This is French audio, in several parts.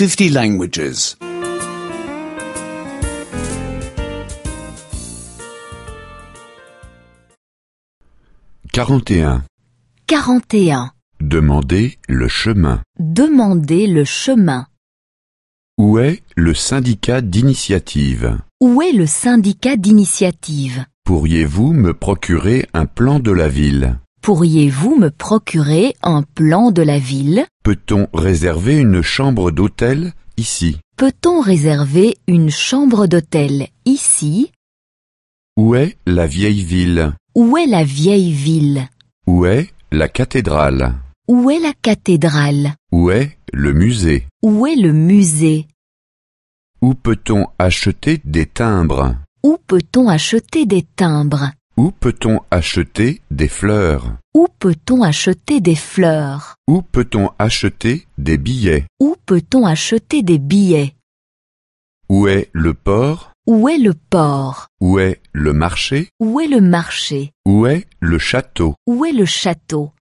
50 languages. 41. 41. Demandez le chemin. Demandez le chemin. Où est le syndicat d'initiative? Où est le syndicat d'initiative? Pourriez-vous me procurer un plan de la ville? Pourriez-vous me procurer un plan de la ville? Peut-on réserver une chambre d'hôtel ici? Peut-on réserver une chambre d'hôtel ici? Où est la vieille ville? Où est la vieille ville? Où est la cathédrale? Où est la cathédrale? Où est le musée? Où est le musée? Où peut-on acheter des timbres? Où peut-on acheter des timbres? Où peut-on acheter des fleurs. Où peut-on acheter des fleurs? Où peut-on acheter des billets? Où peut-on acheter des billets? Où est le port? Où est le port? Où est le marché? Où est le marché? Où est le château? Où est le château?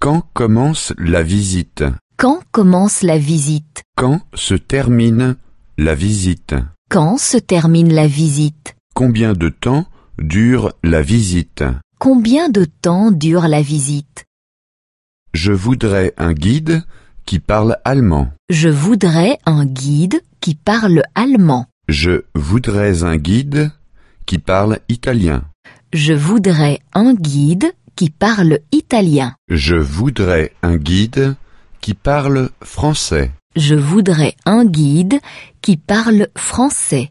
Quand commence la visite? Quand commence la visite? Quand se termine la visite? Quand se termine la visite? Combien de temps dure la visite? Combien de temps dure la visite? Je voudrais un guide qui parle allemand. Je voudrais un guide qui parle allemand. Je voudrais un guide qui parle italien. Je voudrais un guide qui parle italien. Je voudrais un guide qui parle français. Je voudrais un guide qui parle français.